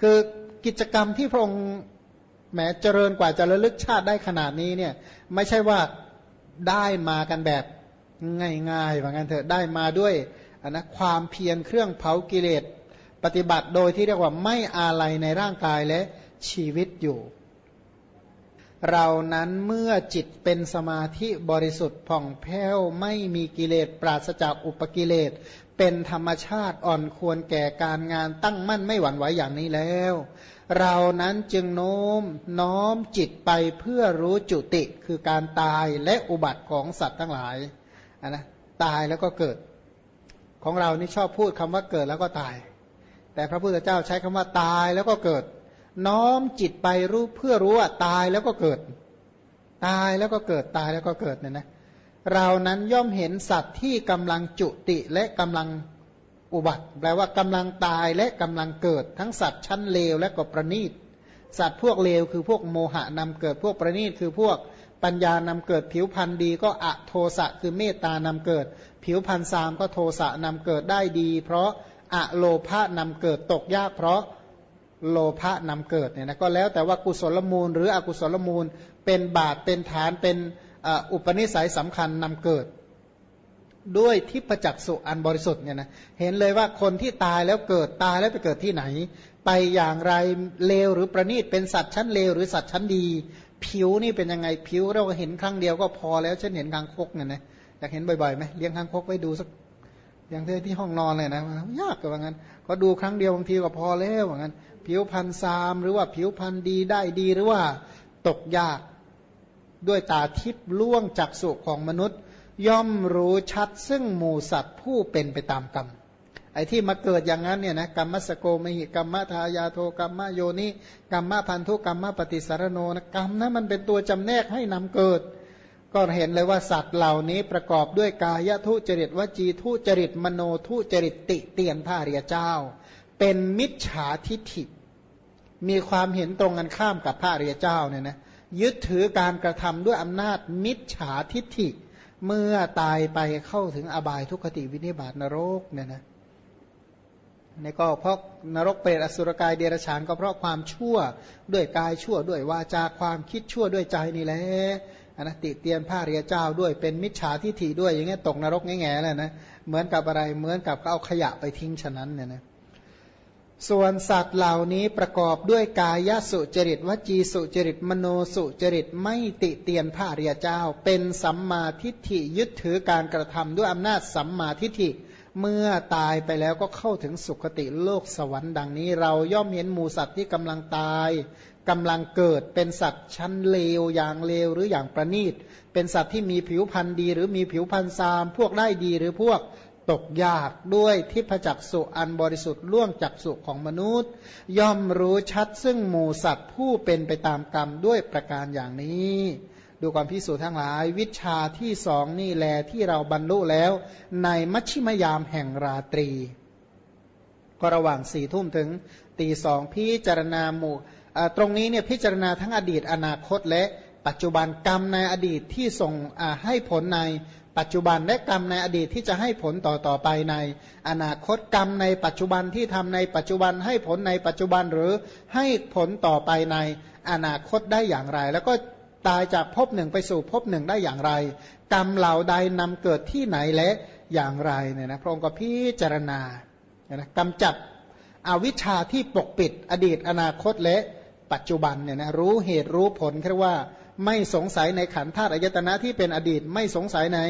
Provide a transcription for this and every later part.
คือกิจกรรมที่พระองค์แหมเจริญกว่าจะระลึกชาติได้ขนาดนี้เนี่ยไม่ใช่ว่าได้มากันแบบง่ายๆว่างั้นเถอะได้มาด้วยนนะความเพียรเครื่องเผากิเลสปฏิบัติโดยที่เรียกว่าไม่อาลัยในร่างกายและชีวิตอยู่ เรานั้นเมื่อจิตเป็นสมาธิบริสุทธิ์ผ่องแผ้วไม่มีกิเลสปราศจากอุปกิเลส เป็นธรรมชาติอ่อนควรแก่การงานตั้งมั่นไม่หวั่นไหวอย่างนี้แล้ว เรานั้นจึงโน้มน้อมจิตไปเพื่อรู้จุติคือการตายและอุบัติของสัตว์ทั้งหลายนนะตายแล้วก็เกิด ของเรานี่ชอบพูดคำว่าเกิดแล้วก็ตาย แต่พระพุทธเจ้าใช้คำว่าตายแล้วก็เกิด น้อมจิตไปรู้เพื่อรู้ว่าตายแล้วก็เกิด ตายแล้วก็เกิดตายแล้วก็เกิดเนี่ยนะ เรานั้นย่อมเห็นสัตว์ที่กำลังจุติและกำลังอุบัติ แปลว่ากำลังตายและกำลังเกิด ทั้งสัตว์ชั้นเลวและก็ประณีตสัตว์พวกเลวคือพวกโมหะนำเกิดพวกประณีตคือพวกปัญญานำเกิดผิวพันธ์ดีก็อะโทสะคือเมตานำเกิด ผิวพันธ์สามก็โทสะนำเกิดได้ดี เพราะอะโลภะนำเกิดตกยากเพราะโลภะนำเกิดเนี่ยนะก็แล้วแต่ว่ากุศลมูล หรืออกุศลมูลเป็นบาตเป็นฐานเป็น อุปนิสัยสำคัญนำเกิด ด้วยทิพจักสุอันบริสุทธิ์เนี่ยนะเห็นเลยว่าคนที่ตายแล้วเกิดตายแล้วไปเกิดที่ไหน ไปอย่างไรเลวหรือประณีตเป็นสัตว์ชั้นเลวหรือสัตว์ชั้นดี ผิวนี่เป็นยังไงผิวเราเห็นครั้งเดียวก็พอแล้วฉันเห็นคางคกเนี่ยนะอยากเห็นบ่อยๆไหมเลี้ยงคางคกไว้ดูสักอย่างเธอที่ห้องนอนเลยนะยากกับว่างั้น ก็ดูครั้งเดียวบางทีก็พอแล้วว่างั้น ผิวพันซามหรือว่าผิวพันดีได้ดีหรือว่าตกยาก ด้วยตาทิพย์ล่วงจักสุของมนุษย์ ย่อมรู้ชัดซึ่งหมูสัตว์ผู้เป็นไปตามกรรม ไอ้ที่มาเกิดอย่างนั้นเนี่ยนะกรรมสโกมหิกรรมทายาโทกรรมโยนิกรรมพันธุกรรมปฏิสารโนนะกรรมนั้นมันเป็นตัวจำแนกให้นำเกิด ก็เห็นเลยว่าสัตว์เหล่านี้ประกอบด้วยกายทุจริตวจีทุจริตมโนทุจริตติเตียนพระเรียเจ้า เป็นมิจฉาทิฐิมีความเห็นตรงกันข้ามกับพระเรียเจ้าเนี่ยนะ ยึดถือการกระทำด้วยอำนาจมิจฉาทิฐิ เมื่อตายไปเข้าถึงอบายทุกขติวินิบาตนรกเนี่ยนะนี่ก็เพราะนรกเปรตอสุรกายเดรัจฉานก็เพราะความชั่วด้วยกายชั่วด้วยวาจาความคิดชั่วด้วยใจนี่แหละอนะติเตียนผ้าเรียเจ้าด้วยเป็นมิจฉาทิฐิด้วยอย่างเงี้ยตกนรกแง่ๆเลยนะเหมือนกับอะไรเหมือนกับเขาเอาขยะไปทิ้งฉะนั้นเนี่ยนะ ส่วนสัตว์เหล่านี้ประกอบด้วยกายสุจริตวจีสุจริตมโนสุจริตไม่ติเตียนพระเรียเจ้า เป็นสัมมาทิฏฐิยึดถือการกระทำด้วยอำนาจสัมมาทิฏฐิ เมื่อตายไปแล้วก็เข้าถึงสุคติโลกสวรรค์ดังนี้ เราย่อมเห็นหมูสัตว์ที่กำลังตายกำลังเกิดเป็นสัตว์ชั้นเลวอย่างเลวหรืออย่างประณีต เป็นสัตว์ที่มีผิวพันธุ์ดี หรือมีผิวพันธุ์ซาม พวกได้ดีหรือพวก ตกยากด้วยทิพจักสุอันบริสุทธิ์ล่วงจักสุของมนุษย์ ย่อมรู้ชัดซึ่งหมูสัตว์ผู้เป็นไปตามกรรมด้วยประการอย่างนี้ ดูความพิสูจน์ทั้งหลาย วิชาที่สองนี่แลที่เราบรรลุแล้ว ในมัชชิมยามแห่งราตรี ก็ระหว่างสี่ทุ่มถึงตีสองพิจารณาหมู่ตรงนี้เนี่ยพิจารณาทั้งอดีตอนาคตและปัจจุบันกรรมในอดีตที่ส่งให้ผลใน ปัจจุบันและกรรมในอดีตที่จะให้ผลต่อต่อไปใน อนาคตกรรมในปัจจุบันที่ทำในปัจจุบันให้ผลในปัจจุบันหรือให้ผลต่อไปในอนาคตได้อย่างไร แล้วก็ตายจากภพหนึ่งไปสู่ภพหนึ่งได้อย่างไร กรรมเหล่าใดนำเกิดที่ไหนและอย่างไรเนี่ยนะพระองค์ก็พิจารณานะกำจัดอวิชชาที่ปกปิดอดีตอนาคตและปัจจุบันเนี่ยนะรู้เหตุรู้ผลแค่ว่า ไม่สงสัยในขันธาตุอายตนะที่เป็นอดีต ไม่สงสัยใน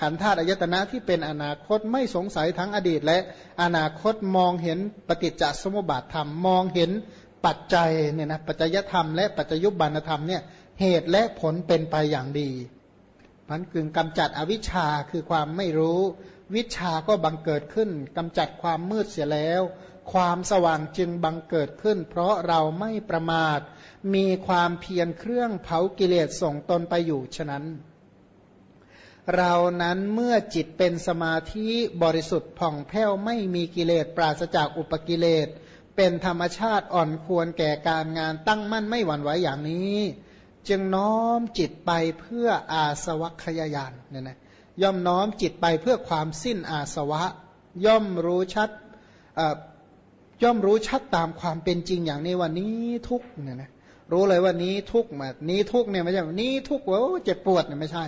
ขันธาตุอายตนะที่เป็นอนาคต ไม่สงสัยทั้งอดีต และอนาคตมองเห็นปฏิจจสมุปบาทธรรมมองเห็นปัจจัยเนี่ยนะปัจจยธรรมและปัจจยุบันธรรมเนี่ยเหตุและผลเป็นไปอย่างดีพันกึ่งกำจัดอวิชชาคือความไม่รู้ วิชาก็บังเกิดขึ้นกำจัดความมืดเสียแล้ว ความสว่างจึงบังเกิดขึ้น เพราะเราไม่ประมาท มีความเพียรเครื่องเผากิเลสส่งตนไปอยู่ฉะนั้น เรานั้นเมื่อจิตเป็นสมาธิบริสุทธิ์ผ่องแผ้วไม่มีกิเลสปราศจากอุปกิเลส เป็นธรรมชาติอ่อนควรแก่การงานตั้งมั่นไม่หวั่นไหวอย่างนี้ จึงน้อมจิตไปเพื่ออาสวัคยายานเนี่ยนะย่อมน้อมจิตไปเพื่อความสิ้นอาสวะ ย่อมรู้ชัด ย่อมรู้ชัดตามความเป็นจริงอย่างนี้ว่านี้ทุกเนี่ยนะรู้เลยว่านี้ทุกมานี้ทุกเนี่ยไม่ใช่นี้ทุกว่าเจ็บปวดเนี่ยไม่ใช่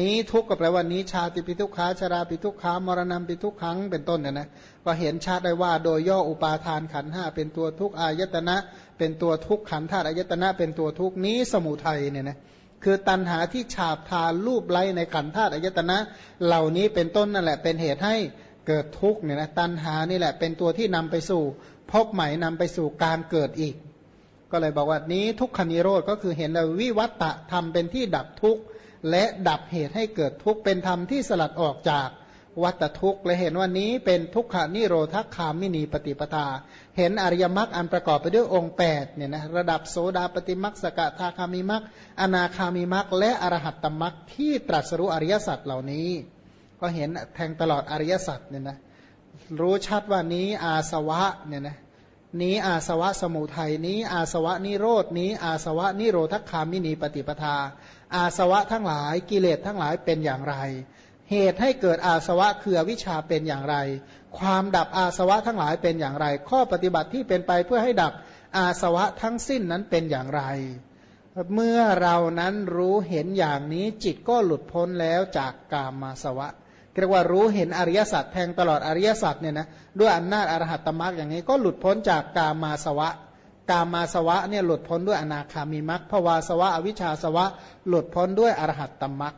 นี้ทุกก็แปลว่านี้ชาติปิทุกขาชราปิทุกขามรณะปิทุกขังเป็นต้นเนี่ยนะก็เห็นชัดได้ว่าโดยย่ออุปาทานขันห้าเป็นตัวทุกอายตนะ เป็นตัวทุกขันธาตุอายตนะ เป็นตัวทุกนี้สมุทัยเนี่ยนะคือตัณหาที่ฉาบทารูปไล้ในขันธาตุอายตนะ เหล่านี้เป็นต้นนั่นแหละเป็นเหตุให้ เกิดทุกข์เนี่ยนะตัณหานี่แหละ เป็นตัวที่นำไปสู่พบใหม่นำไปสู่การเกิดอีก ก็เลยบอกว่านี้ทุกขนิโรธก็คือเห็นแล้ววิวัตตะธรรมเป็นที่ดับทุกข์และดับเหตุให้เกิดทุกข์เป็นธรรมที่สลัดออกจากวัตทุกข์และเห็นว่านี้เป็นทุกขานิโรธคามินีปฏิปทา เห็นอริยมรรคอันประกอบไปด้วยองค์8เนี่ยนะระดับโสดาปฏิมรรคสกทาคามิมรรคอนาคามิมรรคและอรหัตตมรรคที่ตรัสรู้อริยสัจเหล่านี้ ก็เห็นแทงตลอดอริยสัจเนี่ยนะรู้ชัดว่านี้อาสวะเนี่ยนะนี้อาสวะสมุทัยนี้อาสวะนิโรดนี้อาสวะนิโรธคามินีปฏิปทา อาสวะทั้งหลายกิเลสทั้งหลายเป็นอย่างไร เหตุให้เกิดอาสวะคือวิชาเป็นอย่างไร ความดับอาสวะทั้งหลายเป็นอย่างไร ข้อปฏิบัติที่เป็นไปเพื่อให้ดับอาสวะทั้งสิ้นนั้นเป็นอย่างไร เมื่อเรานั้นรู้เห็นอย่างนี้จิตก็หลุดพ้นแล้วจากกามาสวะ เรียกว่ารู้เห็นอริยสัจแทงตลอดอริยสัจเนี่ยนะด้วยอำนาจอรหัตตมรรคอย่างนี้ก็หลุดพ้นจากกามาสวะ กามาสวะเนี่ยหลุดพ้นด้วยอนาคามีมรรคภวาสวะอวิชชาสวะ หลุดพ้นด้วยอรหัตตมรรค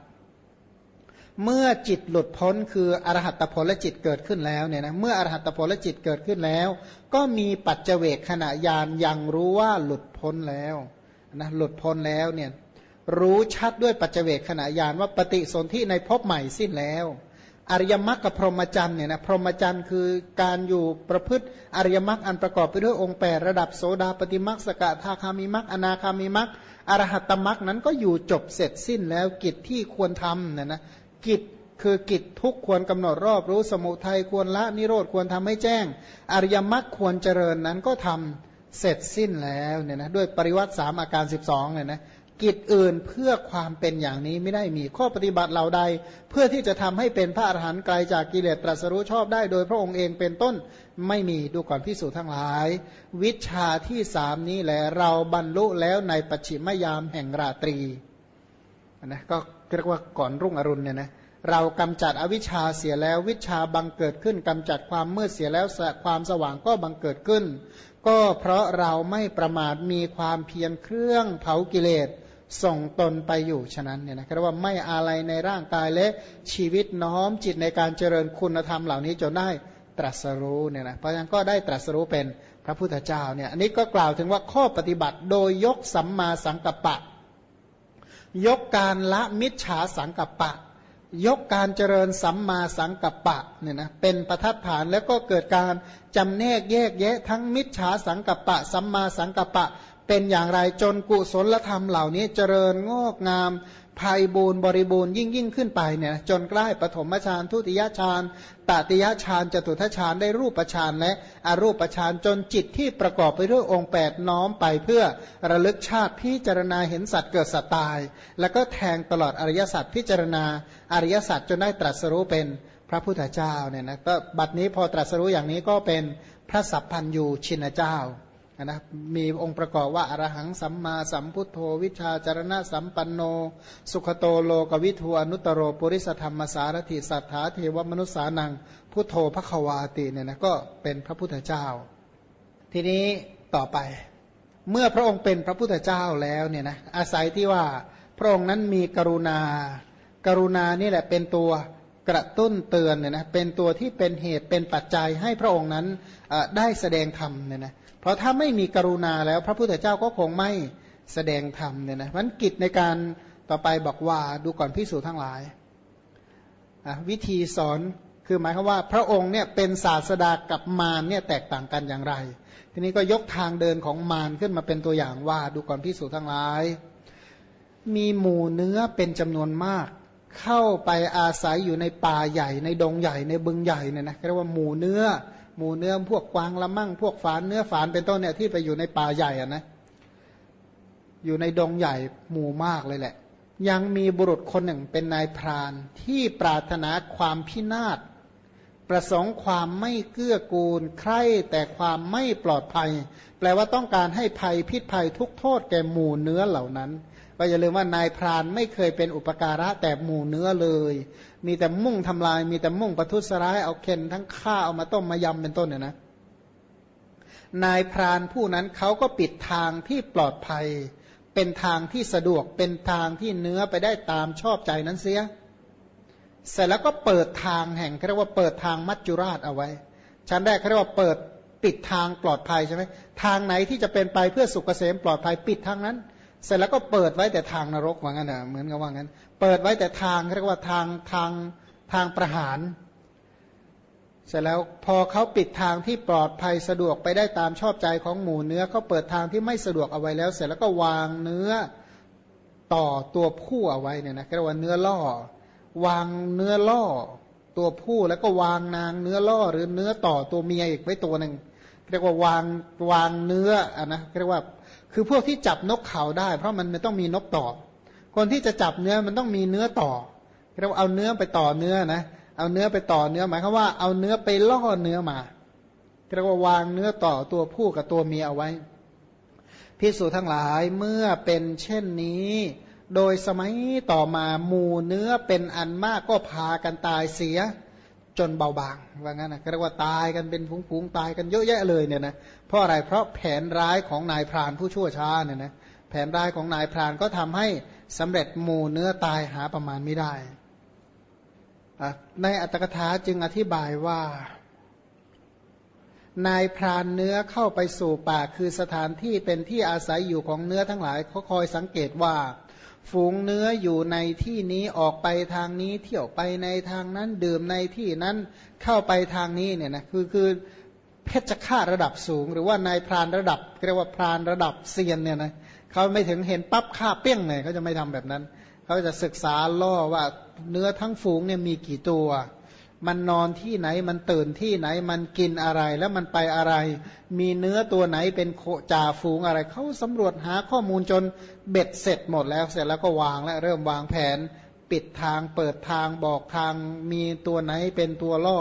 เมื่อจิตหลุดพ้นคืออรหัตผลและจิตเกิดขึ้นแล้วเนี่ยนะเมื่ออรหัตผลและจิตเกิดขึ้นแล้ว ก็มีปัจเจเวกขณะยานยังรู้ว่าหลุดพ้นแล้วนะหลุดพ้นแล้วเนี่ยรู้ชัดด้วยปัจเจเวกขณะยานว่าปฏิสนธิในภพใหม่สิ้นแล้ว อริยมรรคกับพรหมจรรย์เนี่ยนะพรหมจรรย์คือการอยู่ประพฤติอริยมรรคอันประกอบไปด้วยองค์แปดระดับโสดาปฏิมรรคสกทาคามิมรรคอนาคามิมรรคอรหัตตมรรคนั้นก็อยู่จบเสร็จสิ้นแล้วกิจที่ควรทำเนี่ยนะกิจคือกิจทุกควรกำหนดรอบรู้สมุทัยควรละนิโรธควรทำให้แจ้ง อริยมรรคควรเจริญนั้นก็ทำเสร็จสิ้นแล้วเนี่ยนะด้วยปริวัติสามอาการ 12เนี่ยนะ กิจอื่นเพื่อความเป็นอย่างนี้ไม่ได้มี ข้อปฏิบัติเหล่าใด เพื่อที่จะทำให้เป็นพระอรหันต์ไกลจากกิเลสตรัสรู้ชอบได้ โดยพระองค์เองเป็นต้นไม่มีดูก่อนพิสูจน์ทั้งหลาย วิชาที่สามนี้แหละเราบรรลุแล้วในปัจฉิมยามแห่งราตรีนะก็เรียกว่าก่อนรุ่งอรุณเนี่ยนะเรากำจัดอวิชชาเสียแล้ววิชาบังเกิดขึ้นกำจัดความมืดเสียแล้วความสว่างก็บังเกิดขึ้น ก็เพราะเราไม่ประมาทมีความเพียรเครื่องเผากิเลส ส่งตนไปอยู่ฉะนั้นเนี่ยนะเรียกว่าไม่อะไรในร่างกายและชีวิตน้อมจิตในการเจริญคุณธรรมเหล่านี้จนได้ตรัสรู้เนี่ยนะเพราะฉะนั้นก็ได้ตรัสรู้เป็นพระพุทธเจ้าเนี่ยอันนี้ก็กล่าวถึงว่าข้อปฏิบัติโดยยกสัมมาสังกัปปะ ยกการละมิจฉาสังกัปปะ ยกการเจริญสัมมาสังกัปปะเนี่ยนะเป็นประทัดฐานแล้วก็เกิดการจำแนกแยกแยะทั้งมิจฉาสังกัปปะ สัมมาสังกัปปะ เป็นอย่างไรจนกุศลธรรมเหล่านี้เจริญงอกงามภัยบูรณ์บริบูรณ์ยิ่งยิ่งขึ้นไปเนี่ยจนใกล้ปฐมฌานทุติยฌานตติยฌานจตุทฌานได้รูปฌานและอรูปฌานจนจิตที่ประกอบไปด้วยองค์แปดน้อมไปเพื่อระลึกชาติพิจารณาเห็นสัตว์เกิดสัตว์ตาย แล้วก็แทงตลอดอริยสัจพิจารณาอริยสัจจนได้ตรัสรู้เป็นพระพุทธเจ้าเนี่ยนะก็บัดนี้พอตรัสรู้อย่างนี้ก็เป็นพระสัพพันยูชินเจ้า นะมีองค์ประกอบว่าอรหังสัมมาสัมพุทโธวิชาจารณะสัมปันโน สุขโตโลกวิทูอนุตโรปุริสธรรมสารถิสัทธาเทวมนุษสานัง พุทโธพระควาติเนี่ยนะก็เป็นพระพุทธเจ้า ทีนี้ต่อไป เมื่อพระองค์เป็นพระพุทธเจ้าแล้วเนี่ยนะอาศัยที่ว่าพระองค์นั้นมีกรุณา กรุณานี่แหละเป็นตัวกระตุ้นเตือนเนี่ยนะเป็นตัวที่เป็นเหตุเป็นปัจจัยให้พระองค์นั้นได้แสดงธรรมเนี่ยนะ เพราะถ้าไม่มีกรุณาแล้ว พระพุทธเจ้าก็คงไม่แสดงธรรมเนี่ยนะมันกิจในการต่อไปบอกว่าดูก่อนพิสูจทั้งหลาย วิธีสอนคือหมายความว่า พระองค์เนี่ยเป็นศาสดากับมารเนี่ยแตกต่างกันอย่างไร ทีนี้ก็ยกทางเดินของมารขึ้นมาเป็นตัวอย่างว่าดูก่อนพิสูจทั้งหลาย มีหมู่เนื้อเป็นจำนวนมาก เข้าไปอาศัยอยู่ในป่าใหญ่ในดงใหญ่ในบึงใหญ่เนี่ยนะเรียกว่าหมู่เนื้อ หมูเนื้อพวกกวางละมั่งพวกฝานเนื้อฝานเป็นต้นเนี่ยที่ไปอยู่ในป่าใหญ่อะนะอยู่ในดงใหญ่หมู่มากเลยแหละ ยังมีบุรุษคนหนึ่งเป็นนายพรานที่ปรารถนาความพินาศประสงค์ความไม่เกื้อกูล ใคร่แต่ความไม่ปลอดภัย แปลว่าต้องการให้ภัยพิษภัยทุกโทษแก่หมู่เนื้อเหล่านั้น ก็อย่าลืมว่านายพรานไม่เคยเป็นอุปการะแต่หมู่เนื้อเลย มีแต่มุ่งทำลาย มีแต่มุ่งประทุษร้ายเอาเค็นทั้งฆ่าเอามาต้มมายำเป็นต้นเนี่ยนะ นายพรานผู้นั้นเขาก็ปิดทางที่ปลอดภัย เป็นทางที่สะดวกเป็นทางที่เนื้อไปได้ตามชอบใจนั้นเสีย เสร็จแล้วก็เปิดทางแห่งเรียกว่าเปิดทางมัจจุราชเอาไว้ ชั้นแรกเรียกว่าเปิดปิดทางปลอดภัยใช่ไหมทางไหนที่จะเป็นไปเพื่อสุขเกษมปลอดภัยปิดทางนั้น เสร็จแล้วก็เปิดไว้แต่ทางนรกว่างั้นนะเหมือนกับว่างั้น เปิดไว้แต่ทางเรียกว่าทางทางทางประหาร เสร็จแล้วพอเขาปิดทางที่ปลอดภัยสะดวกไปได้ตามชอบใจของหมูเนื้อเขาเปิดทางที่ไม่สะดวกเอาไว้แล้ว เสร็จแล้วก็วางเนื้อต่อตัวผู้เอาไว้เนี่ยนะเรียกว่าเนื้อล่อ วางเนื้อล่อ ตัวผู้แล้วก็วางนางเนื้อล่อหรือเนื้อต่อตัวเมียอีกไว้ตัวหนึ่งเรียกว่าวางวางเนื้ออะนะเรียกว่า คือพวกที่จับนกเขาได้ เพราะมันไม่ต้องมีนกต่อ คนที่จะจับเนื้อมันต้องมีเนื้อต่อเราเอาเนื้อไปต่อเนื้อนะเอาเนื้อไปต่อเนื้อหมายความว่าเอาเนื้อไปล่อเนื้อมาเรียกว่าวางเนื้อต่อตัวผู้กับตัวเมียเอาไว้พิสูจทั้งหลายเมื่อเป็นเช่นนี้ โดยสมัยต่อมาหมู่เนื้อเป็นอันมากก็พากันตายเสีย จนเบาบางว่างั้นนะเรียกว่าตายกันเป็นฝูงๆตายกันเยอะแยะเลยเนี่ยนะเพราะอะไรเพราะแผนร้ายของนายพรานผู้ชั่วช้าเนี่ยนะแผนร้ายของนายพรานก็ทำให้สำเร็จหมู่เนื้อตายหาประมาณไม่ได้ในอัตถกถาจึงอธิบายว่า นายพรานเนื้อเข้าไปสู่ป่าคือสถานที่เป็นที่อาศัยอยู่ของเนื้อทั้งหลายเขาคอยสังเกตว่า ฝูงเนื้ออยู่ในที่นี้ออกไปทางนี้ เที่ยวไปในทางนั้น ดื่มในที่นั้นเข้าไปทางนี้เนี่ยนะคือคือเพชฌฆาตระดับสูง หรือว่านายพรานระดับเรียกว่าพรานระดับเซียนเนี่ยนะเขาไม่ถึงเห็นปั๊บฆ่าเปี้ยงเลยเขาจะไม่ทำแบบนั้น เขาจะศึกษาล่อว่าเนื้อทั้งฝูงเนี่ยมีกี่ตัว มันนอนที่ไหนมันตื่นที่ไหนมันกินอะไรแล้วมันไปอะไร มีเนื้อตัวไหนเป็นโคจ่าฝูงอะไรเขาสำรวจหาข้อมูลจนเบ็ดเสร็จหมดแล้วเสร็จแล้วก็วางและเริ่มวางแผน ปิดทางเปิดทางบอกทางมีตัวไหนเป็นตัวล่อ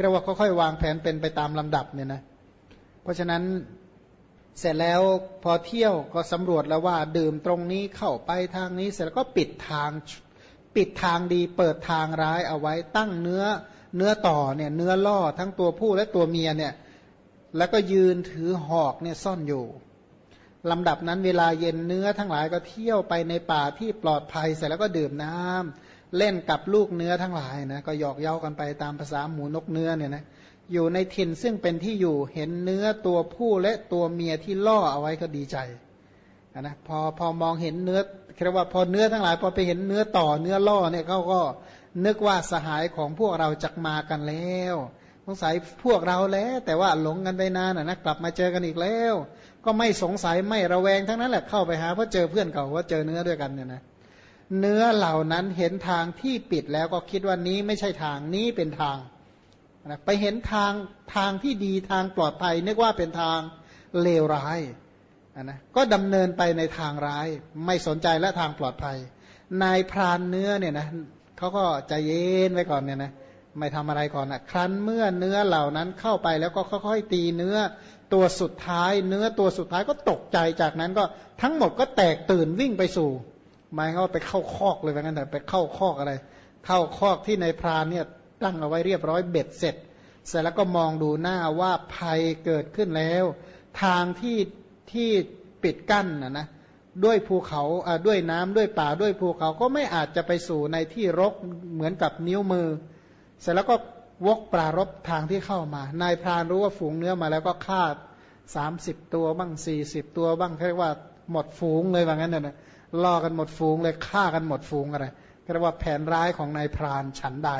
เรียกว่าค่อยๆวางแผนเป็นไปตามลำดับเนี่ยนะเพราะฉะนั้นเสร็จแล้วพอเที่ยวก็สำรวจแล้วว่าดื่มตรงนี้เข้าไปทางนี้ เสร็จแล้วก็ปิดทางปิดทางดีเปิดทางร้ายเอาไว้ตั้งเนื้อ เนื้อต่อเนี่ยเนื้อล่อทั้งตัวผู้และตัวเมียเนี่ยแล้วก็ยืนถือหอกเนี่ยซ่อนอยู่ลำดับนั้นเวลาเย็นเนื้อทั้งหลายก็เที่ยวไปในป่าที่ปลอดภัยเสร็จแล้วก็ดื่มน้ำเล่นกับลูกเนื้อทั้งหลายนะก็หยอกเย้ากันไปตามภาษาหมูนกเนื้อเนี่ยนะอยู่ในถิ่นซึ่งเป็นที่อยู่เห็นเนื้อตัวผู้และตัวเมียที่ล่อเอาไว้ก็ดีใจนะพอพอมองเห็นเนื้อเรียกว่าพอเนื้อทั้งหลายพอไปเห็นเนื้อต่อเนื้อล่อเนี่ยเขาก็ นึกว่าสหายของพวกเราจะมากันแล้วสงสัยพวกเราแล้ว แต่ว่าหลงกันไปนานนะกลับมาเจอกันอีกแล้ว ก็ไม่สงสัยไม่ระแวงทั้งนั้นแหละเข้าไปหาเพราะเจอเพื่อนเก่าว่าเจอเนื้อด้วยกันเนี่ยนะเนื้อเหล่านั้นเห็นทางที่ปิดแล้วก็คิดว่านี้ไม่ใช่ทางนี้เป็นทางนะไปเห็นทางทางที่ดีทางปลอดภัยนึกว่าเป็นทางเลวร้ายนะก็ดำเนินไปในทางร้าย ไม่สนใจและทางปลอดภัย นายพรานเนื้อเนี่ยนะ เขาก็ใจเย็นไว้ก่อนเนี่ยนะไม่ทำอะไรก่อนนะครั้นเมื่อเนื้อเหล่านั้นเข้าไปแล้วก็ค่อยๆตีเนื้อตัวสุดท้าย เนื้อตัวสุดท้ายก็ตกใจจากนั้นก็ทั้งหมดก็แตกตื่นวิ่งไปสู่หมายเขาไปเข้าคอกเลยว่างั้นแต่ไปเข้าคอกอะไร เข้าคอกที่ในพรานเนี่ยตั้งเอาไว้เรียบร้อยเบ็ดเสร็จ เสร็จแล้วก็มองดูหน้าว่าภัยเกิดขึ้นแล้ว ทางที่ที่ปิดกั้นนะนะ ด้วยภูเขาด้วยน้ำด้วยป่าด้วยภูเขาก็ไม่อาจจะไปสู่ในที่รกเหมือนกับนิ้วมือ เสร็จแล้วก็วกปรารบทางที่เข้ามานายพรานรู้ว่าฝูงเนื้อมาแล้วก็ฆ่าสามสิบตัวบ้างสี่สิบตัวบ้างเรียกว่าหมดฝูงเลยว่างั้นเนะล่อกันหมดฝูงเลยฆ่ากันหมดฝูงอะไรเรียกว่าแผนร้ายของนายพรานฉันใด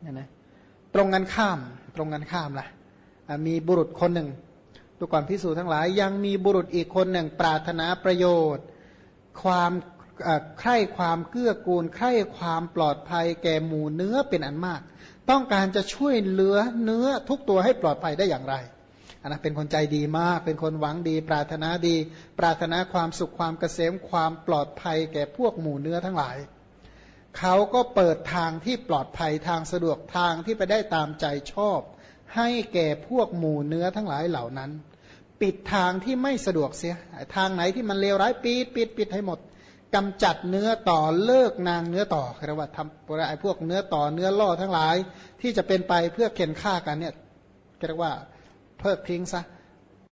เนี่ยนะตรงกันข้ามตรงกันข้ามล่ะมีบุรุษคนหนึ่ง ดูก่อนพิสูจทั้งหลาย ยังมีบุรุษอีกคนหนึ่งปรารถนาประโยชน์ ความใคร่ความเกื้อกูลใคร่ความปลอดภัยแก่หมูเนื้อเป็นอันมาก ต้องการจะช่วยเหลือเนื้อทุกตัวให้ปลอดภัยได้อย่างไรอันนั้นเป็นคนใจดีมาก เป็นคนหวังดี ปรารถนาดี ปรารถนาความสุขความเกษมความปลอดภัยแก่พวกหมูเนื้อทั้งหลาย เขาก็เปิดทางที่ปลอดภัยทางสะดวกทางที่ไปได้ตามใจชอบ ให้แก่พวกหมู่เนื้อทั้งหลายเหล่านั้น ปิดทางที่ไม่สะดวกเสีย ทางไหนที่มันเลวร้ายปิดปิดปิดให้หมดกำจัดเนื้อต่อเลิกนางเนื้อต่อเรียกว่าทำไอ้พวกเนื้อต่อเนื้อล่อทั้งหลาย ที่จะเป็นไปเพื่อเข็นฆ่ากันเนี่ยเรียกว่าเพิกทิ้งซะ